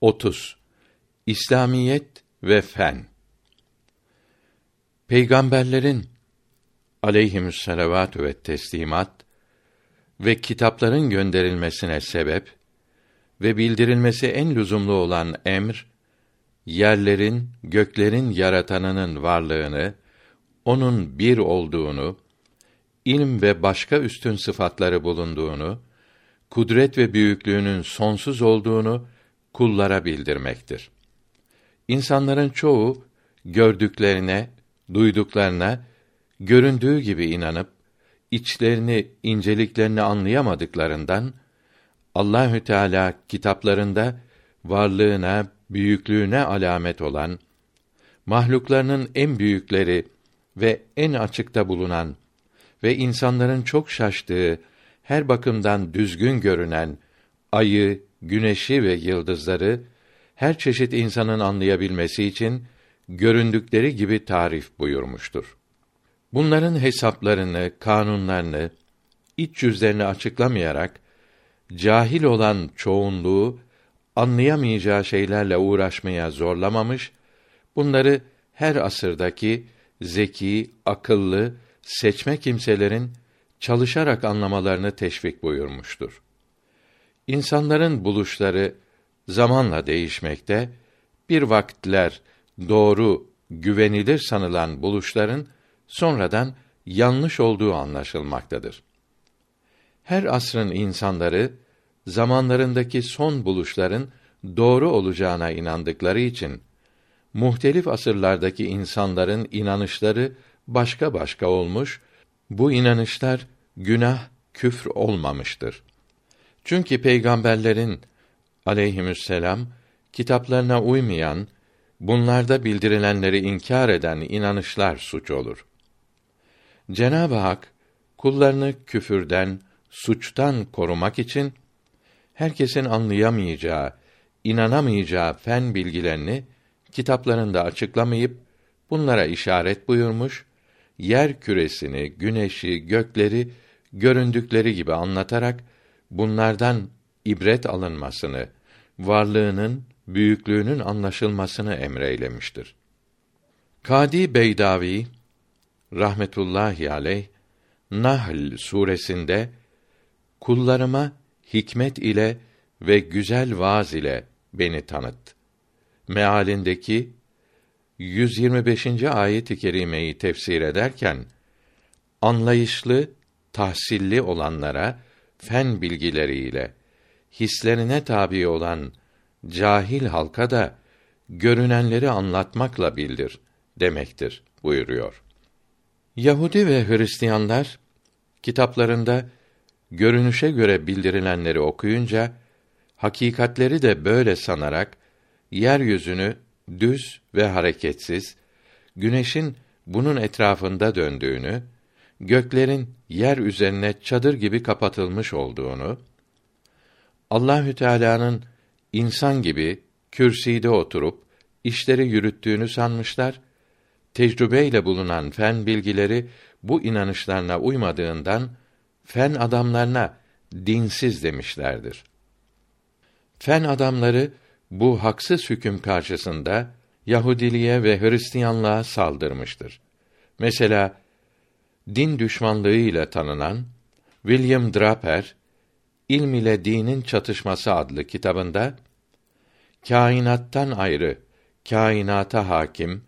30. İslamiyet ve fen. Peygamberlerin aleyhimüsselavatü ve teslimat ve kitapların gönderilmesine sebep ve bildirilmesi en lüzumlu olan emr yerlerin, göklerin yaratanının varlığını, onun bir olduğunu, ilm ve başka üstün sıfatları bulunduğunu, kudret ve büyüklüğünün sonsuz olduğunu kullara bildirmektir. İnsanların çoğu gördüklerine, duyduklarına göründüğü gibi inanıp içlerini, inceliklerini anlayamadıklarından Allahü Teala kitaplarında varlığına, büyüklüğüne alamet olan mahluklarının en büyükleri ve en açıkta bulunan ve insanların çok şaştığı, her bakımdan düzgün görünen ayı, güneşi ve yıldızları her çeşit insanın anlayabilmesi için göründükleri gibi tarif buyurmuştur. Bunların hesaplarını, kanunlarını, iç yüzlerini açıklamayarak cahil olan çoğunluğu anlayamayacağı şeylerle uğraşmaya zorlamamış, bunları her asırdaki zeki, akıllı, seçme kimselerin çalışarak anlamalarını teşvik buyurmuştur. İnsanların buluşları zamanla değişmekte, bir vakitler doğru, güvenilir sanılan buluşların sonradan yanlış olduğu anlaşılmaktadır. Her asrın insanları zamanlarındaki son buluşların doğru olacağına inandıkları için muhtelif asırlardaki insanların inanışları başka başka olmuş, bu inanışlar günah, küfr olmamıştır. Çünkü peygamberlerin aleyhisselam kitaplarına uymayan, bunlarda bildirilenleri inkar eden inanışlar suç olur. Cenab-ı Hak kullarını küfürden, suçtan korumak için herkesin anlayamayacağı, inanamayacağı fen bilgilerini kitaplarında açıklamayıp bunlara işaret buyurmuş, yer küresini, güneşi, gökleri göründükleri gibi anlatarak bunlardan ibret alınmasını, varlığının, büyüklüğünün anlaşılmasını emreylemiştir. Kadi Beydavi rahmetullahi aleyh Nahl suresinde kullarıma hikmet ile ve güzel vaaz ile beni tanıt. Mealindeki 125. ayet-i kerimeyi tefsir ederken anlayışlı, tahsilli olanlara fen bilgileriyle hislerine tabi olan cahil halka da görünenleri anlatmakla bildir demektir buyuruyor. Yahudi ve Hristiyanlar kitaplarında görünüşe göre bildirilenleri okuyunca hakikatleri de böyle sanarak yeryüzünü düz ve hareketsiz, güneşin bunun etrafında döndüğünü, göklerin yer üzerine çadır gibi kapatılmış olduğunu, Allahü Teala'nın insan gibi kürsüde oturup işleri yürüttüğünü sanmışlar. Tecrübeyle bulunan fen bilgileri bu inanışlarına uymadığından fen adamlarına dinsiz demişlerdir. Fen adamları bu haksız hüküm karşısında Yahudiliğe ve Hristiyanlığa saldırmıştır. Mesela din düşmanlığıyla tanınan William Draper İlm ile Dinin Çatışması adlı kitabında kainattan ayrı, kainata hakim,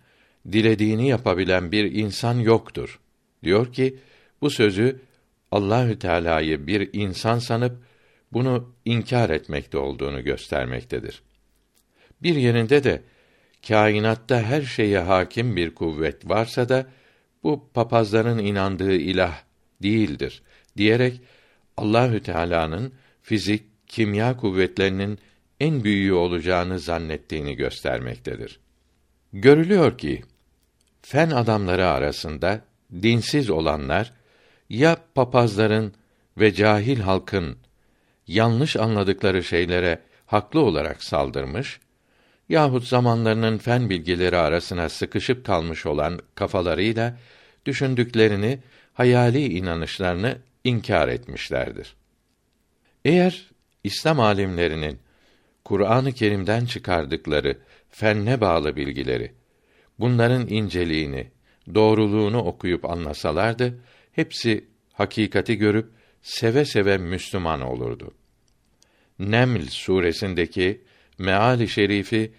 dilediğini yapabilen bir insan yoktur. Diyor ki bu sözü Allahü Teala'yı bir insan sanıp bunu inkar etmekte olduğunu göstermektedir. Bir yerinde de kainatta her şeye hakim bir kuvvet varsa da bu papazların inandığı ilah değildir diyerek Allahü Teala'nın fizik, kimya kuvvetlerinin en büyüğü olacağını zannettiğini göstermektedir. Görülüyor ki fen adamları arasında dinsiz olanlar ya papazların ve cahil halkın yanlış anladıkları şeylere haklı olarak saldırmış yahut zamanlarının fen bilgileri arasına sıkışıp kalmış olan kafalarıyla düşündüklerini, hayali inanışlarını inkar etmişlerdir. Eğer İslam alimlerinin Kur'an-ı Kerim'den çıkardıkları fenne bağlı bilgileri, bunların inceliğini, doğruluğunu okuyup anlasalardı, hepsi hakikati görüp seve seve Müslüman olurdu. Neml suresindeki meali şerifi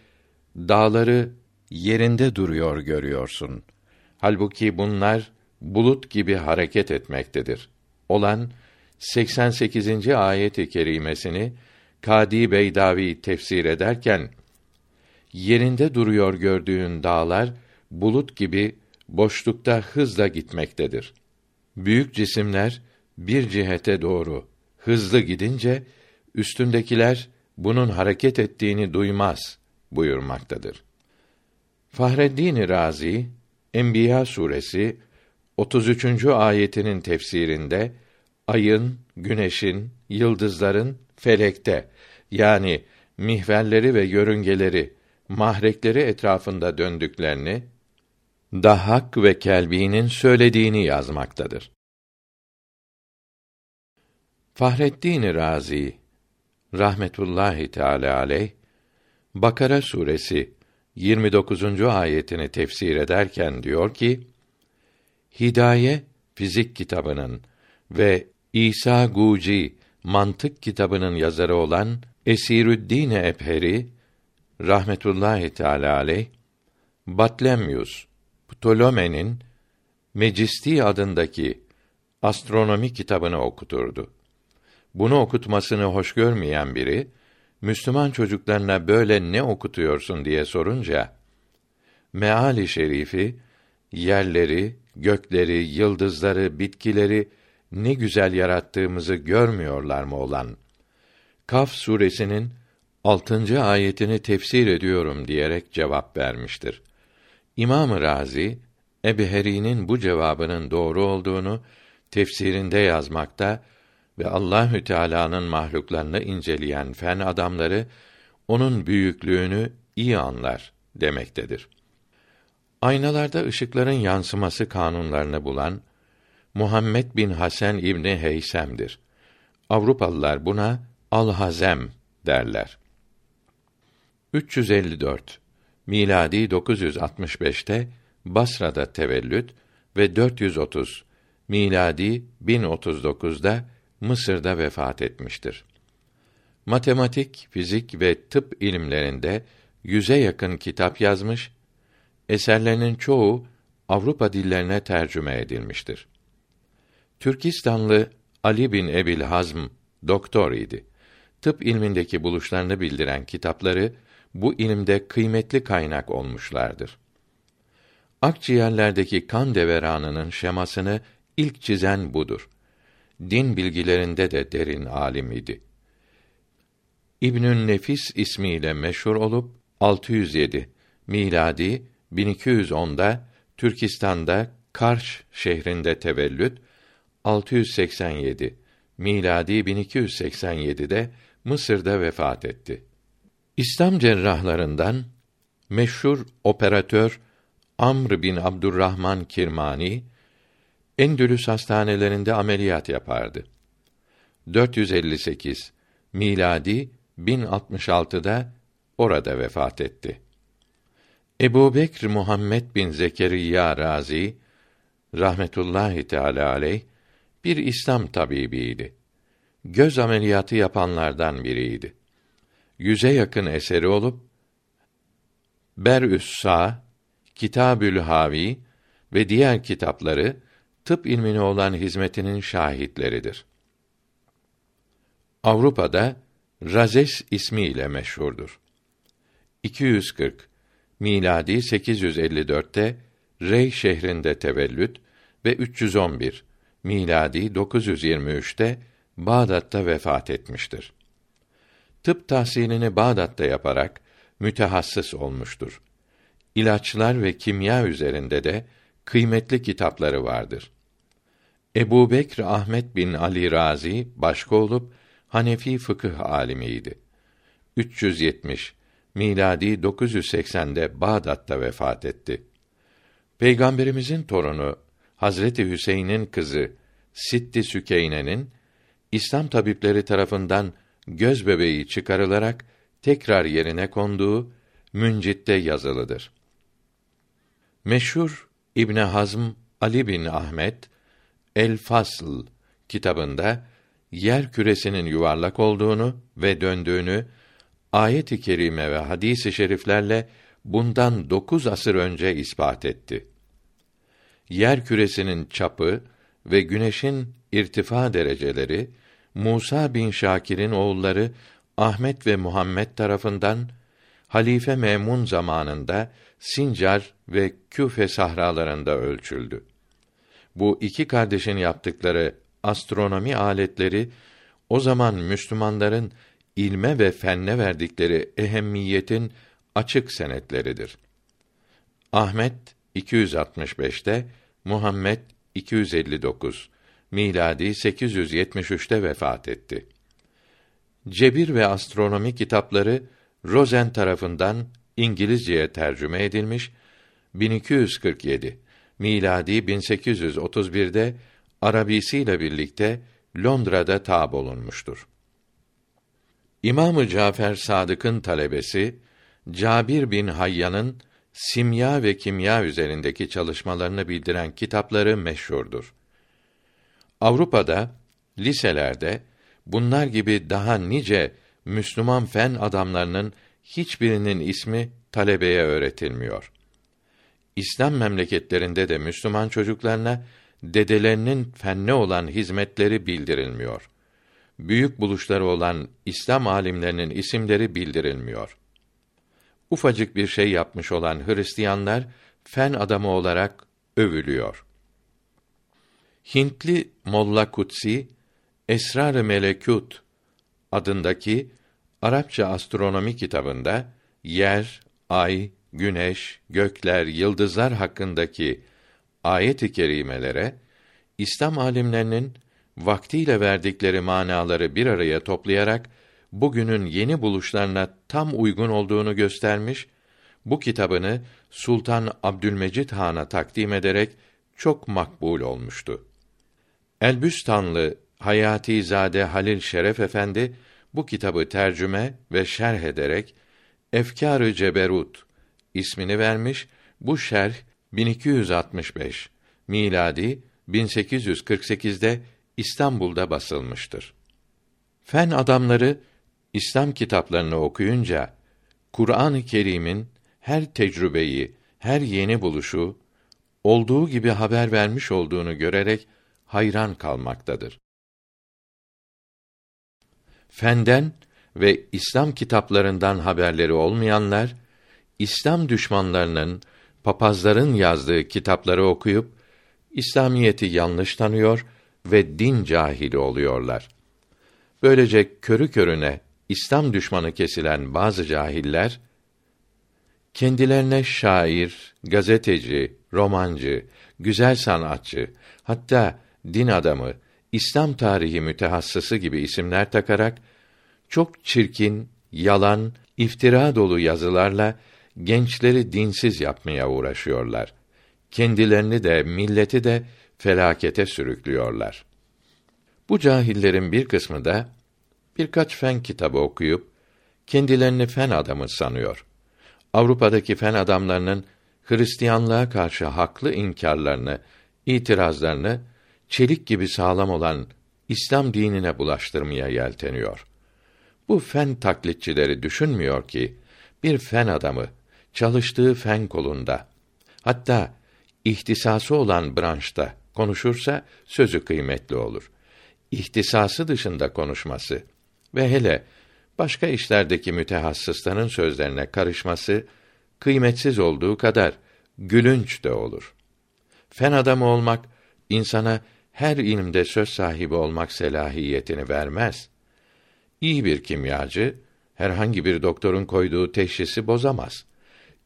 dağları yerinde duruyor görüyorsun. Halbuki bunlar bulut gibi hareket etmektedir. Olan 88. ayet-i kerimesini Kadi Beydavi tefsir ederken yerinde duruyor gördüğün dağlar bulut gibi boşlukta hızla gitmektedir. Büyük cisimler bir cihete doğru hızlı gidince üstündekiler bunun hareket ettiğini duymaz buyurmaktadır. Fahreddin Razi Enbiya suresi 33. ayetinin tefsirinde ayın, güneşin, yıldızların felekte yani mihverleri ve yörüngeleri, mahrekleri etrafında döndüklerini Dahhak ve Kelbi'nin söylediğini yazmaktadır. Fahreddin Razi rahmetullahi teala aleyh Bakara suresi 29. ayetini tefsir ederken diyor ki: Hidaye fizik kitabının ve İsa Guci mantık kitabının yazarı olan Esirüddin Epheri rahmetullahi teala aleyh Batlemyus Ptoleme'nin Mecisti adındaki astronomi kitabını okuturdu. Bunu okutmasını hoş görmeyen biri Müslüman çocuklarına böyle ne okutuyorsun diye sorunca meali şerifi yerleri, gökleri, yıldızları, bitkileri ne güzel yarattığımızı görmüyorlar mı olan Kaf suresinin 6. ayetini tefsir ediyorum diyerek cevap vermiştir. İmam Razi Ebheri'nin bu cevabının doğru olduğunu tefsirinde yazmakta ve Allahü Teala'nın mahluklarını inceleyen fen adamları onun büyüklüğünü iyi anlar demektedir. Aynalarda ışıkların yansıması kanunlarını bulan Muhammed bin Hasan İbni Heysem'dir. Avrupalılar buna Al-Hazem derler. 354 miladi 965'te Basra'da tevellüt ve 430 miladi 1039'da Mısır'da vefat etmiştir. Matematik, fizik ve tıp ilimlerinde yüze yakın kitap yazmış, eserlerinin çoğu Avrupa dillerine tercüme edilmiştir. Türkistanlı Ali bin Ebil Hazm doktor idi. Tıp ilmindeki buluşlarını bildiren kitapları bu ilimde kıymetli kaynak olmuşlardır. Akciğerlerdeki kan deveranının şemasını ilk çizen budur. Din bilgilerinde de derin alim idi. İbnün Nefis ismiyle meşhur olup 607 miladi 1210'da Türkistan'da Karş şehrinde tevellüt 687 miladi 1287'de Mısır'da vefat etti. İslam cerrahlarından meşhur operatör Amr bin Abdurrahman Kirmani Endülüs hastanelerinde ameliyat yapardı. 458 miladi 1066'da orada vefat etti. Ebu Bekr Muhammed bin Zekeriya Razi rahmetullahi teala aleyh bir İslam tabibiydi. Göz ameliyatı yapanlardan biriydi yüze yakın eseri olup Berüs Sa, Kitabül Havi ve diğer kitapları tıp ilmine olan hizmetinin şahitleridir. Avrupa'da Razes ismiyle meşhurdur. 240 miladi 854'te Rey şehrinde tevellüt ve 311 miladi 923'te Bağdat'ta vefat etmiştir tıp tahsilini Bağdat'ta yaparak mütehassıs olmuştur. İlaçlar ve kimya üzerinde de kıymetli kitapları vardır. Ebu Bekr Ahmet bin Ali Razi başka olup Hanefi fıkıh alimiydi. 370 miladi 980'de Bağdat'ta vefat etti. Peygamberimizin torunu Hazreti Hüseyin'in kızı Sitti Sükeyne'nin İslam tabipleri tarafından göz bebeği çıkarılarak tekrar yerine konduğu Müncit'te yazılıdır. Meşhur İbn Hazm Ali bin Ahmet El Fasl kitabında yer küresinin yuvarlak olduğunu ve döndüğünü ayet-i kerime ve hadis-i şeriflerle bundan dokuz asır önce ispat etti. Yer küresinin çapı ve güneşin irtifa dereceleri Musa bin Şakir'in oğulları Ahmet ve Muhammed tarafından Halife Memun zamanında Sincar ve Küfe sahralarında ölçüldü. Bu iki kardeşin yaptıkları astronomi aletleri o zaman Müslümanların ilme ve fenne verdikleri ehemmiyetin açık senetleridir. Ahmet 265'te, Muhammed 259, miladi 873'te vefat etti. Cebir ve astronomi kitapları Rosen tarafından İngilizceye tercüme edilmiş 1247 miladi 1831'de Arabisiyle birlikte Londra'da tab olunmuştur. İmamı Cafer Sadık'ın talebesi Cabir bin Hayyan'ın simya ve kimya üzerindeki çalışmalarını bildiren kitapları meşhurdur. Avrupa'da liselerde bunlar gibi daha nice Müslüman fen adamlarının hiçbirinin ismi talebeye öğretilmiyor. İslam memleketlerinde de Müslüman çocuklarına dedelerinin fenne olan hizmetleri bildirilmiyor. Büyük buluşları olan İslam alimlerinin isimleri bildirilmiyor. Ufacık bir şey yapmış olan Hristiyanlar fen adamı olarak övülüyor. Hintli Molla Kutsi Esrar-ı Melekut adındaki Arapça astronomi kitabında yer, ay, güneş, gökler, yıldızlar hakkındaki ayet-i kerimelere İslam alimlerinin vaktiyle verdikleri manaları bir araya toplayarak bugünün yeni buluşlarına tam uygun olduğunu göstermiş, bu kitabını Sultan Abdülmecid Han'a takdim ederek çok makbul olmuştu. Elbüstanlı Hayati Zade Halil Şeref Efendi bu kitabı tercüme ve şerh ederek Efkâr-ı Ceberut ismini vermiş. Bu şerh 1265 miladi 1848'de İstanbul'da basılmıştır. Fen adamları İslam kitaplarını okuyunca Kur'an-ı Kerim'in her tecrübeyi, her yeni buluşu olduğu gibi haber vermiş olduğunu görerek hayran kalmaktadır. Fenden ve İslam kitaplarından haberleri olmayanlar İslam düşmanlarının papazların yazdığı kitapları okuyup İslamiyeti yanlış tanıyor ve din cahili oluyorlar. Böylece körü körüne İslam düşmanı kesilen bazı cahiller kendilerine şair, gazeteci, romancı, güzel sanatçı, hatta din adamı, İslam tarihi mütehassısı gibi isimler takarak çok çirkin, yalan, iftira dolu yazılarla gençleri dinsiz yapmaya uğraşıyorlar. Kendilerini de milleti de felakete sürüklüyorlar. Bu cahillerin bir kısmı da birkaç fen kitabı okuyup kendilerini fen adamı sanıyor. Avrupa'daki fen adamlarının Hristiyanlığa karşı haklı inkarlarını, itirazlarını çelik gibi sağlam olan İslam dinine bulaştırmaya yelteniyor. Bu fen taklitçileri düşünmüyor ki bir fen adamı çalıştığı fen kolunda hatta ihtisası olan branşta konuşursa sözü kıymetli olur. İhtisası dışında konuşması ve hele başka işlerdeki mütehassısların sözlerine karışması kıymetsiz olduğu kadar gülünç de olur. Fen adamı olmak insana her ilimde söz sahibi olmak selahiyetini vermez. İyi bir kimyacı herhangi bir doktorun koyduğu teşhisi bozamaz.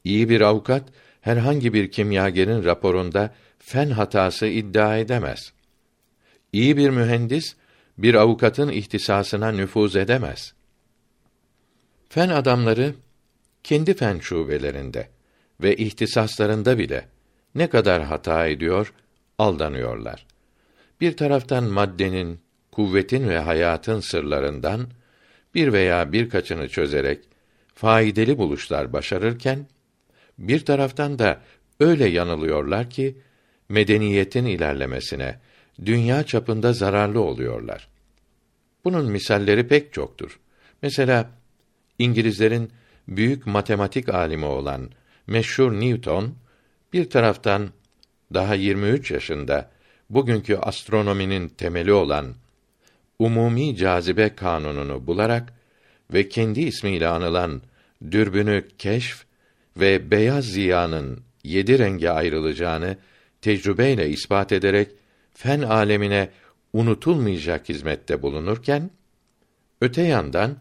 İyi bir avukat herhangi bir kimyagerin raporunda fen hatası iddia edemez. İyi bir mühendis bir avukatın ihtisasına nüfuz edemez. Fen adamları kendi fen şubelerinde ve ihtisaslarında bile ne kadar hata ediyor, aldanıyorlar. Bir taraftan maddenin, kuvvetin ve hayatın sırlarından bir veya birkaçını çözerek faydalı buluşlar başarırken bir taraftan da öyle yanılıyorlar ki medeniyetin ilerlemesine dünya çapında zararlı oluyorlar. Bunun misalleri pek çoktur. Mesela İngilizlerin büyük matematik alimi olan meşhur Newton bir taraftan daha 23 yaşında bugünkü astronominin temeli olan umumi cazibe kanununu bularak ve kendi ismiyle anılan dürbünü keşf ve beyaz ziyanın yedi renge ayrılacağını tecrübeyle ispat ederek fen alemine unutulmayacak hizmette bulunurken öte yandan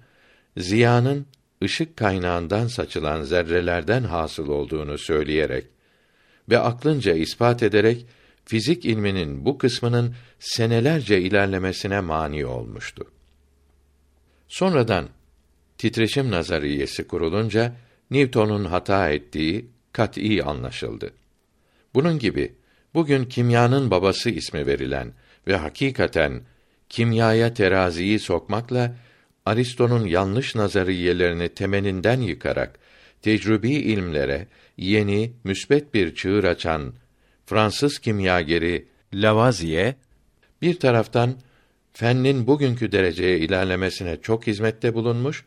ziyanın ışık kaynağından saçılan zerrelerden hasıl olduğunu söyleyerek ve aklınca ispat ederek fizik ilminin bu kısmının senelerce ilerlemesine mani olmuştu. Sonradan titreşim nazariyesi kurulunca Newton'un hata ettiği kat'î anlaşıldı. Bunun gibi bugün kimyanın babası ismi verilen ve hakikaten kimyaya teraziyi sokmakla Aristo'nun yanlış nazariyelerini temelinden yıkarak tecrübi ilmlere yeni müsbet bir çığır açan Fransız kimyageri Lavoisier bir taraftan fennin bugünkü dereceye ilerlemesine çok hizmette bulunmuş,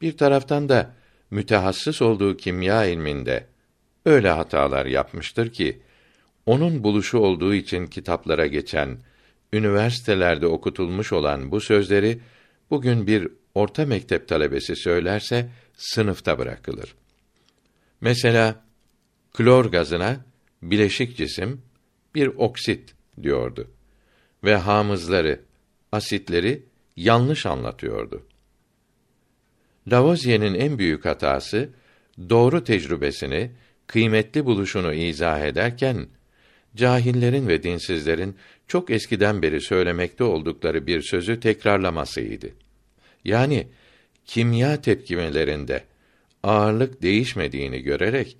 bir taraftan da mütehassıs olduğu kimya ilminde öyle hatalar yapmıştır ki onun buluşu olduğu için kitaplara geçen, üniversitelerde okutulmuş olan bu sözleri bugün bir orta mektep talebesi söylerse sınıfta bırakılır. Mesela klor gazına bileşik cisim bir oksit diyordu ve hamızları, asitleri yanlış anlatıyordu. Lavoisier'in en büyük hatası doğru tecrübesini, kıymetli buluşunu izah ederken cahillerin ve dinsizlerin çok eskiden beri söylemekte oldukları bir sözü tekrarlamasıydı. Yani kimya tepkimelerinde ağırlık değişmediğini görerek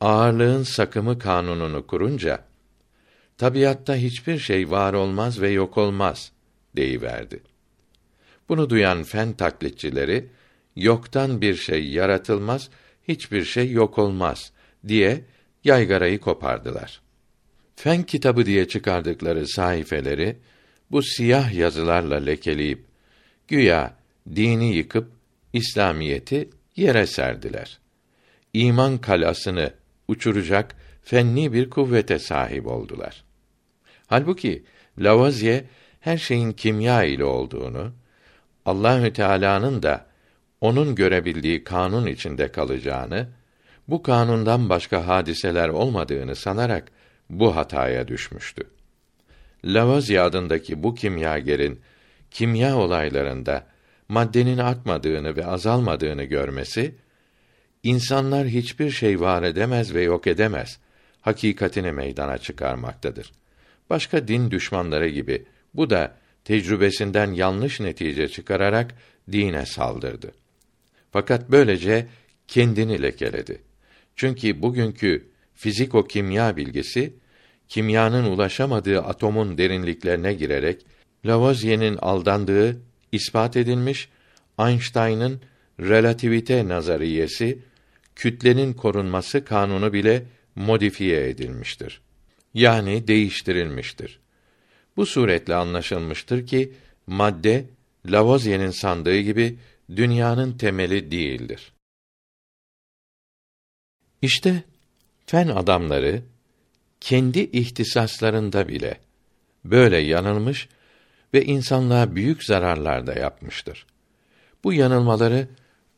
ağırlığın sakımı kanununu kurunca tabiatta hiçbir şey var olmaz ve yok olmaz deyiverdi. Bunu duyan fen taklitçileri yoktan bir şey yaratılmaz, hiçbir şey yok olmaz diye yaygarayı kopardılar. Fen kitabı diye çıkardıkları sayfeleri bu siyah yazılarla lekeleyip güya dini yıkıp İslamiyeti yere serdiler. İman kalasını uçuracak fenni bir kuvvete sahip oldular. Halbuki Lavoisier her şeyin kimya ile olduğunu, Allahü Teala'nın da onun görebildiği kanun içinde kalacağını, bu kanundan başka hadiseler olmadığını sanarak bu hataya düşmüştü. Lavoisier adındaki bu kimyagerin kimya olaylarında maddenin artmadığını ve azalmadığını görmesi insanlar hiçbir şey var edemez ve yok edemez hakikatini meydana çıkarmaktadır. Başka din düşmanları gibi bu da tecrübesinden yanlış netice çıkararak dine saldırdı. Fakat böylece kendini lekeledi. Çünkü bugünkü fiziko kimya bilgisi kimyanın ulaşamadığı atomun derinliklerine girerek Lavoisier'in aldandığı ispat edilmiş, Einstein'ın relativite nazariyesi kütlenin korunması kanunu bile modifiye edilmiştir. Yani değiştirilmiştir. Bu suretle anlaşılmıştır ki madde Lavoisier'in sandığı gibi dünyanın temeli değildir. İşte fen adamları kendi ihtisaslarında bile böyle yanılmış ve insanlığa büyük zararlar da yapmıştır. Bu yanılmaları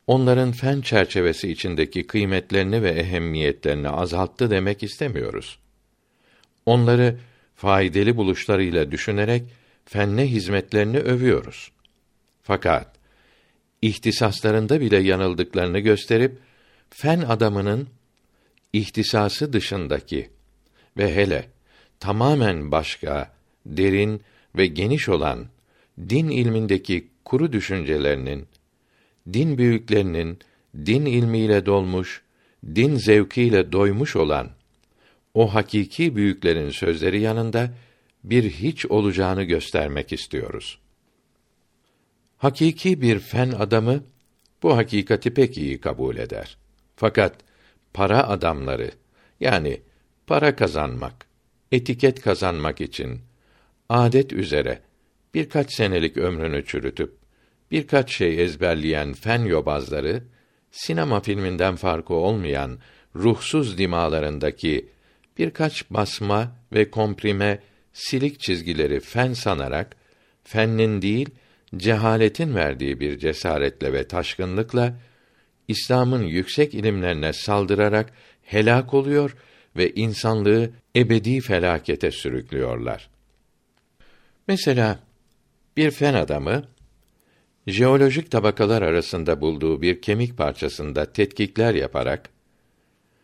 onların fen çerçevesi içindeki kıymetlerini ve ehemmiyetlerini azalttı demek istemiyoruz. Onları faydalı buluşlarıyla düşünerek fenne hizmetlerini övüyoruz. Fakat ihtisaslarında bile yanıldıklarını gösterip fen adamının ihtisası dışındaki ve hele tamamen başka, derin ve geniş olan din ilmindeki kuru düşüncelerinin, din büyüklerinin din ilmiyle dolmuş, din zevkiyle doymuş olan o hakiki büyüklerin sözleri yanında bir hiç olacağını göstermek istiyoruz. Hakiki bir fen adamı bu hakikati pek iyi kabul eder. Fakat para adamları yani para kazanmak, etiket kazanmak için adet üzere birkaç senelik ömrünü çürütüp birkaç şey ezberleyen fen yobazları sinema filminden farkı olmayan ruhsuz dimalarındaki birkaç basma ve komprime silik çizgileri fen sanarak fennin değil cehaletin verdiği bir cesaretle ve taşkınlıkla İslam'ın yüksek ilimlerine saldırarak helak oluyor ve insanlığı ebedi felakete sürüklüyorlar. Mesela bir fen adamı jeolojik tabakalar arasında bulduğu bir kemik parçasında tetkikler yaparak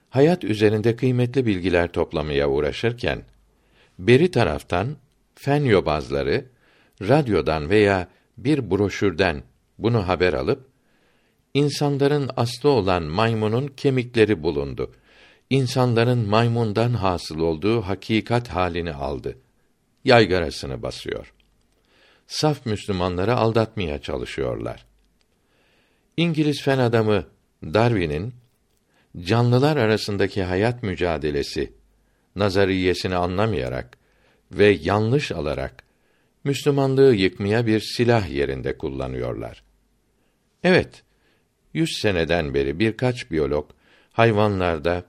hayat üzerinde kıymetli bilgiler toplamaya uğraşırken beri taraftan fen yobazları radyodan veya bir broşürden bunu haber alıp insanların aslı olan maymunun kemikleri bulundu. İnsanların maymundan hasıl olduğu hakikat halini aldı. Yaygarasını basıyor. Saf Müslümanları aldatmaya çalışıyorlar. İngiliz fen adamı Darwin'in canlılar arasındaki hayat mücadelesi nazariyesini anlamayarak ve yanlış alarak Müslümanlığı yıkmaya bir silah yerinde kullanıyorlar. Evet, yüz seneden beri birkaç biyolog hayvanlarda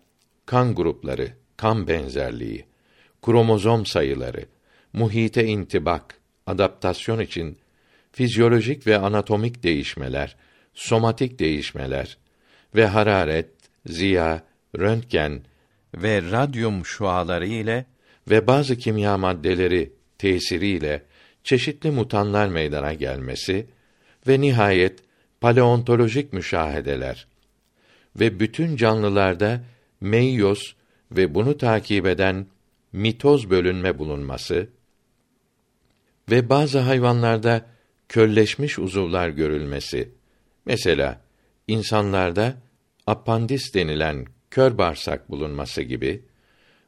kan grupları, kan benzerliği, kromozom sayıları, muhite intibak, adaptasyon için fizyolojik ve anatomik değişmeler, somatik değişmeler ve hararet, ziya, röntgen ve radyum şuaları ile ve bazı kimya maddeleri tesiriyle çeşitli mutanlar meydana gelmesi ve nihayet paleontolojik müşahedeler ve bütün canlılarda meiyoz ve bunu takip eden mitoz bölünme bulunması ve bazı hayvanlarda kölleşmiş uzuvlar görülmesi. Mesela insanlarda apandis denilen kör bağırsak bulunması gibi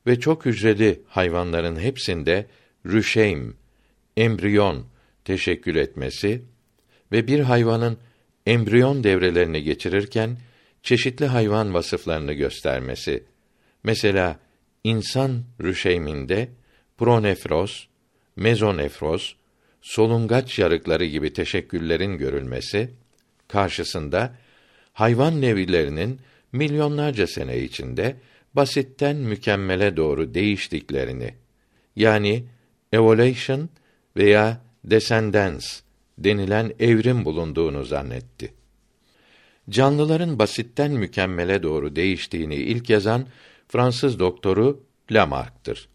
ve çok hücreli hayvanların hepsinde rüşeym, embriyon teşekkül etmesi ve bir hayvanın embriyon devrelerini geçirirken çeşitli hayvan vasıflarını göstermesi. Mesela insan rüşeyminde pronefroz, mezonefroz, solungaç yarıkları gibi teşekküllerin görülmesi karşısında hayvan nevilerinin milyonlarca sene içinde basitten mükemmele doğru değiştiklerini yani evolution veya descendance denilen evrim bulunduğunu zannetti. Canlıların basitten mükemmele doğru değiştiğini ilk yazan Fransız doktoru Lamarck'tır.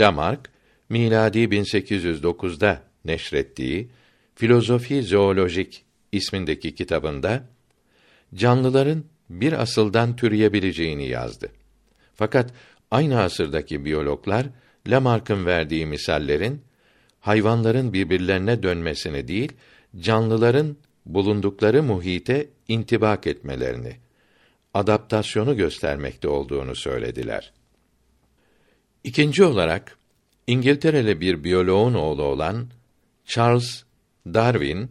Lamarck miladi 1809'da neşrettiği Filozofi Zoolojik ismindeki kitabında canlıların bir asıldan türeyebileceğini yazdı. Fakat aynı asırdaki biyologlar Lamarck'ın verdiği misallerin hayvanların birbirlerine dönmesini değil, canlıların bulundukları muhite intibak etmelerini, adaptasyonu göstermekte olduğunu söylediler. İkinci olarak İngiltereli bir biyoloğun oğlu olan Charles Darwin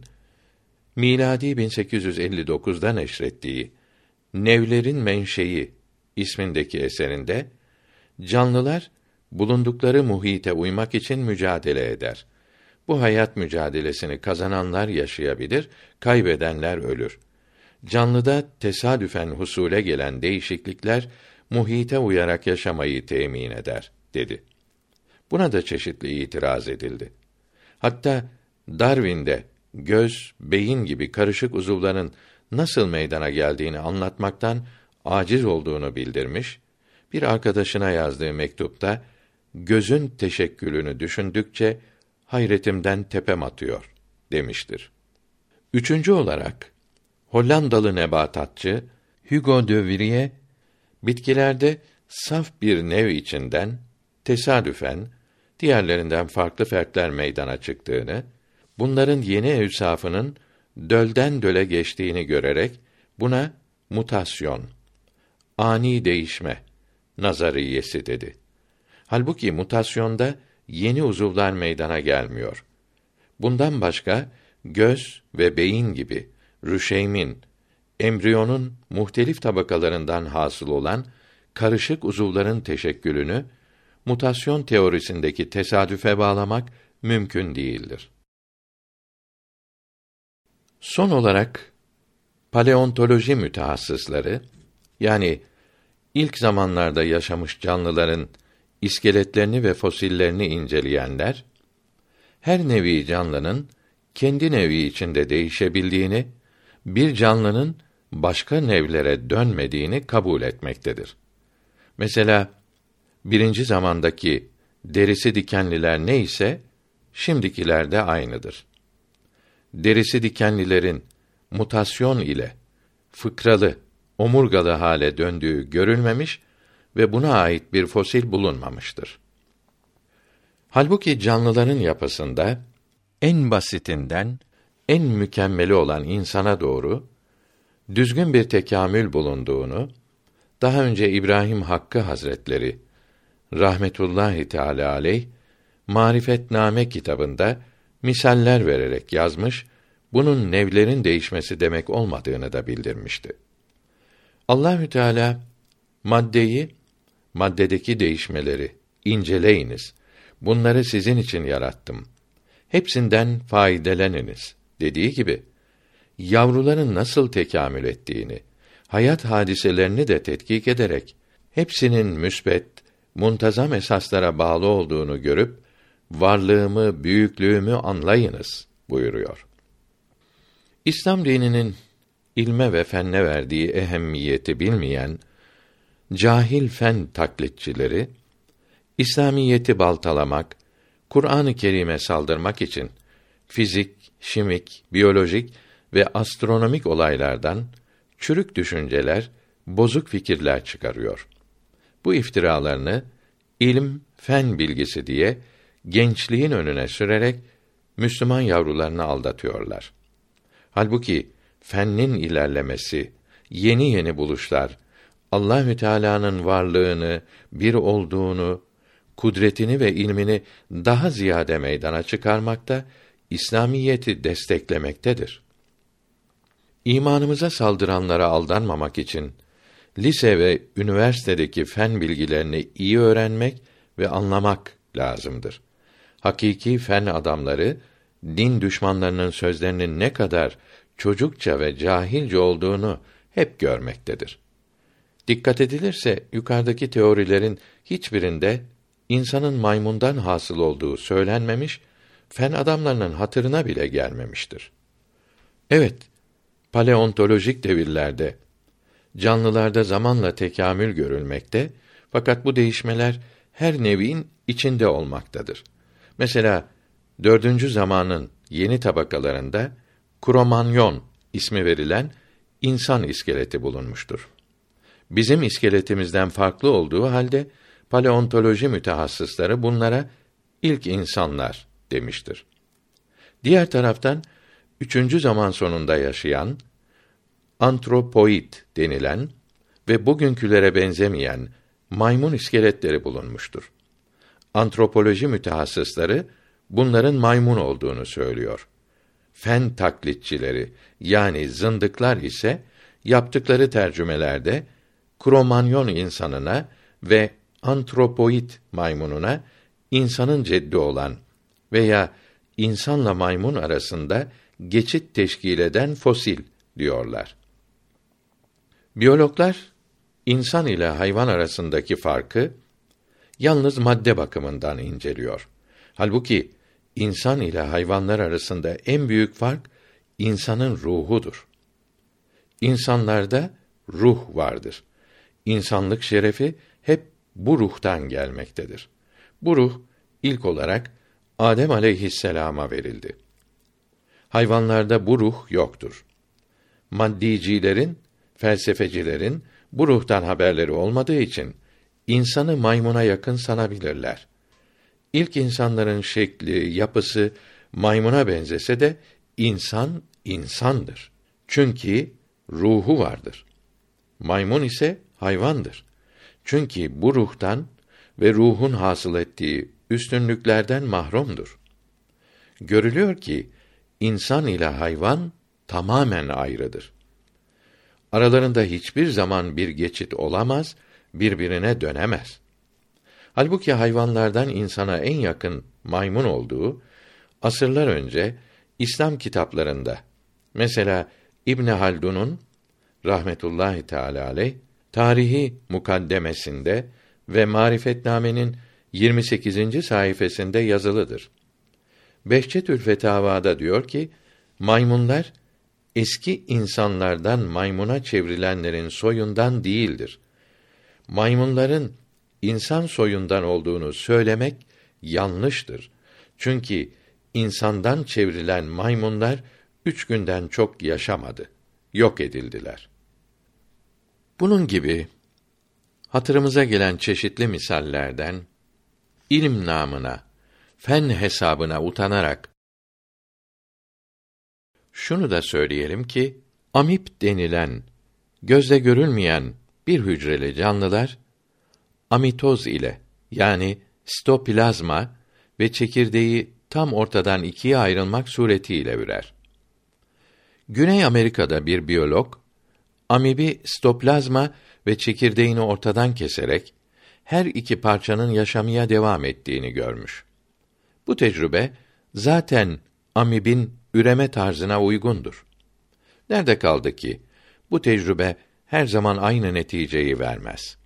miladi 1859'da neşrettiği Nevlerin Menşei ismindeki eserinde canlılar bulundukları muhite uymak için mücadele eder. Bu hayat mücadelesini kazananlar yaşayabilir, kaybedenler ölür. Canlıda tesadüfen husule gelen değişiklikler muhite uyarak yaşamayı temin eder dedi. Buna da çeşitli itiraz edildi. Hatta Darwin'de göz, beyin gibi karışık uzuvların nasıl meydana geldiğini anlatmaktan aciz olduğunu bildirmiş. Bir arkadaşına yazdığı mektupta gözün teşekkülünü düşündükçe hayretimden tepem atıyor demiştir. Üçüncü olarak Hollandalı nebatatçı Hugo de Vries bitkilerde saf bir nev içinden tesadüfen diğerlerinden farklı fertler meydana çıktığını, bunların yeni evsafının dölden döle geçtiğini görerek buna mutasyon, ani değişme nazariyesi dedi. Halbuki mutasyonda yeni uzuvlar meydana gelmiyor. Bundan başka göz ve beyin gibi rüşeymin, embriyonun muhtelif tabakalarından hasıl olan karışık uzuvların teşekkülünü mutasyon teorisindeki tesadüfe bağlamak mümkün değildir. Son olarak paleontoloji mütehassısları yani ilk zamanlarda yaşamış canlıların iskeletlerini ve fosillerini inceleyenler her nevi canlının kendi nevi içinde değişebildiğini, bir canlının başka nevlere dönmediğini kabul etmektedir. Mesela birinci zamandaki derisi dikenliler ne ise şimdikiler de aynıdır. Derisi dikenlilerin mutasyon ile fıkralı, omurgalı hale döndüğü görülmemiş ve buna ait bir fosil bulunmamıştır. Halbuki canlıların yapısında en basitinden en mükemmeli olan insana doğru düzgün bir tekamül bulunduğunu daha önce İbrahim Hakkı Hazretleri rahmetullahi teala aleyh Marifetname kitabında misaller vererek yazmış, bunun nevlerin değişmesi demek olmadığını da bildirmişti. Allahü Teala maddeyi maddedeki değişmeleri inceleyiniz. Bunları sizin için yarattım. Hepsinden faydeleniniz dediği gibi yavruların nasıl tekamül ettiğini, hayat hadiselerini de tetkik ederek hepsinin müsbet, muntazam esaslara bağlı olduğunu görüp varlığımı, büyüklüğümü anlayınız buyuruyor. İslam dininin ilme ve fenne verdiği ehemmiyeti bilmeyen cahil fen taklitçileri İslamiyeti baltalamak, Kur'an-ı Kerim'e saldırmak için fizik, şimik, biyolojik ve astronomik olaylardan çürük düşünceler, bozuk fikirler çıkarıyor. Bu iftiralarını ilim, fen bilgisi diye gençliğin önüne sürerek Müslüman yavrularını aldatıyorlar. Halbuki fennin ilerlemesi, yeni yeni buluşlar, Allahü Teala'nın varlığını, bir olduğunu, kudretini ve ilmini daha ziyade meydana çıkarmakta, İslamiyeti desteklemektedir. İmanımıza saldıranlara aldanmamak için lise ve üniversitedeki fen bilgilerini iyi öğrenmek ve anlamak lazımdır. Hakiki fen adamları din düşmanlarının sözlerinin ne kadar çocukça ve cahilce olduğunu hep görmektedir. Dikkat edilirse yukarıdaki teorilerin hiçbirinde insanın maymundan hasıl olduğu söylenmemiş, fen adamlarının hatırına bile gelmemiştir. Evet, paleontolojik devirlerde canlılarda zamanla tekamül görülmekte fakat bu değişmeler her nevin içinde olmaktadır. Mesela dördüncü zamanın yeni tabakalarında Kromanyon ismi verilen insan iskeleti bulunmuştur. Bizim iskeletimizden farklı olduğu halde paleontoloji mütehassısları bunlara ilk insanlar demiştir. Diğer taraftan üçüncü zaman sonunda yaşayan antropoid denilen ve bugünkülere benzemeyen maymun iskeletleri bulunmuştur. Antropoloji mütehassısları bunların maymun olduğunu söylüyor. Fen taklitçileri yani zındıklar ise yaptıkları tercümelerde Kromanyon insanına ve antropoid maymununa insanın ceddi olan veya insanla maymun arasında geçit teşkil eden fosil diyorlar. Biyologlar insan ile hayvan arasındaki farkı yalnız madde bakımından inceliyor. Halbuki insan ile hayvanlar arasında en büyük fark insanın ruhudur. İnsanlarda ruh vardır. İnsanlık şerefi hep bu ruhtan gelmektedir. Bu ruh ilk olarak Adem aleyhisselama verildi. Hayvanlarda bu ruh yoktur. Maddicilerin, felsefecilerin bu ruhtan haberleri olmadığı için insanı maymuna yakın sanabilirler. İlk insanların şekli, yapısı maymuna benzese de insan insandır. Çünkü ruhu vardır. Maymun ise hayvandır. Çünkü bu ruhtan ve ruhun hasıl ettiği üstünlüklerden mahrumdur. Görülüyor ki insan ile hayvan tamamen ayrıdır. Aralarında hiçbir zaman bir geçit olamaz, birbirine dönemez. Halbuki hayvanlardan insana en yakın maymun olduğu asırlar önce İslam kitaplarında mesela İbn Haldun'un rahmetullahi teala aleyh tarihi mukaddemesinde ve Marifetname'nin 28. sayfasında yazılıdır. Behçetül Fetavada diyor ki, maymunlar eski insanlardan maymuna çevrilenlerin soyundan değildir. Maymunların insan soyundan olduğunu söylemek yanlıştır. Çünkü insandan çevrilen maymunlar üç günden çok yaşamadı. Yok edildiler. Bunun gibi hatırımıza gelen çeşitli misallerden ilim namına, fen hesabına utanarak şunu da söyleyelim ki amip denilen gözle görülmeyen bir hücreli canlılar amitoz ile yani stoplazma ve çekirdeği tam ortadan ikiye ayrılmak suretiyle ürer. Güney Amerika'da bir biyolog amibi stoplazma ve çekirdeğini ortadan keserek her iki parçanın yaşamaya devam ettiğini görmüş. Bu tecrübe zaten amibin üreme tarzına uygundur. Nerede kaldı ki bu tecrübe her zaman aynı neticeyi vermez.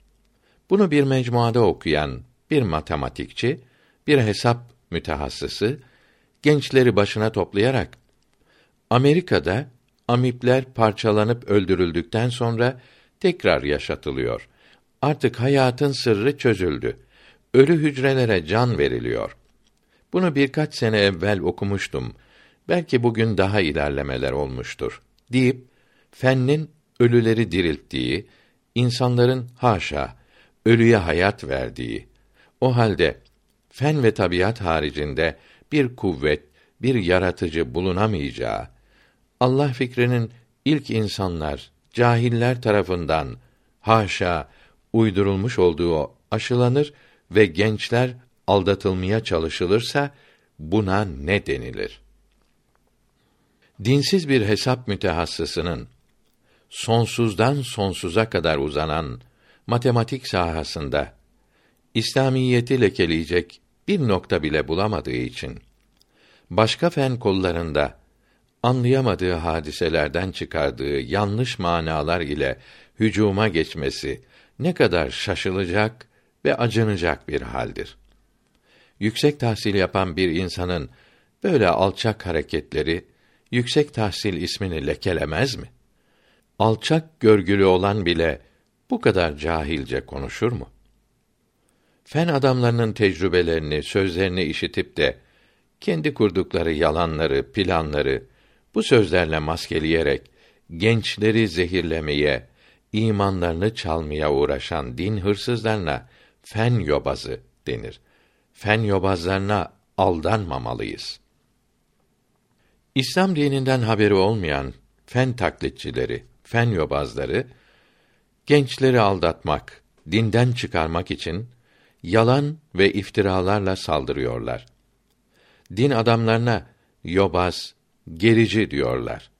Bunu bir mecmuada okuyan bir matematikçi, bir hesap mütehassısı gençleri başına toplayarak Amerika'da amipler parçalanıp öldürüldükten sonra tekrar yaşatılıyor. Artık hayatın sırrı çözüldü. Ölü hücrelere can veriliyor. Bunu birkaç sene evvel okumuştum. Belki bugün daha ilerlemeler olmuştur. deyip fennin ölüleri dirilttiği, insanların haşa ölüye hayat verdiği, o halde fen ve tabiat haricinde bir kuvvet, bir yaratıcı bulunamayacağı, Allah fikrinin ilk insanlar, cahiller tarafından haşa uydurulmuş olduğu aşılanır ve gençler aldatılmaya çalışılırsa buna ne denilir? Dinsiz bir hesap mütehassısının sonsuzdan sonsuza kadar uzanan matematik sahasında İslamiyeti lekeleyecek bir nokta bile bulamadığı için başka fen kollarında anlayamadığı hadiselerden çıkardığı yanlış manalar ile hücuma geçmesi ne kadar şaşılacak ve acınacak bir haldir. Yüksek tahsil yapan bir insanın böyle alçak hareketleri yüksek tahsil ismini lekelemez mi? Alçak görgülü olan bile bu kadar cahilce konuşur mu? Fen adamlarının tecrübelerini, sözlerini işitip de kendi kurdukları yalanları, planları bu sözlerle maskeleyerek gençleri zehirlemeye, imanlarını çalmaya uğraşan din hırsızlarına fen yobazı denir. Fen yobazlarına aldanmamalıyız. İslam dininden haberi olmayan fen taklitçileri, fen yobazları gençleri aldatmak, dinden çıkarmak için yalan ve iftiralarla saldırıyorlar. Din adamlarına yobaz, gerici diyorlar.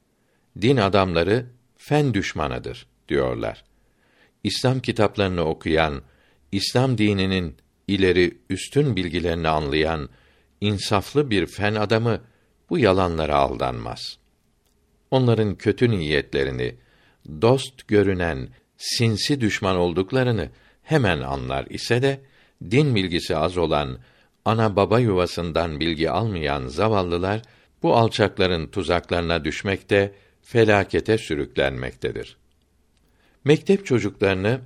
Din adamları fen düşmanıdır diyorlar. İslam kitaplarını okuyan, İslam dininin ileri üstün bilgilerini anlayan insaflı bir fen adamı bu yalanlara aldanmaz. Onların kötü niyetlerini, dost görünen sinsi düşman olduklarını hemen anlar ise de din bilgisi az olan ana baba yuvasından bilgi almayan zavallılar bu alçakların tuzaklarına düşmekte, felakete sürüklenmektedir. Mektep çocuklarını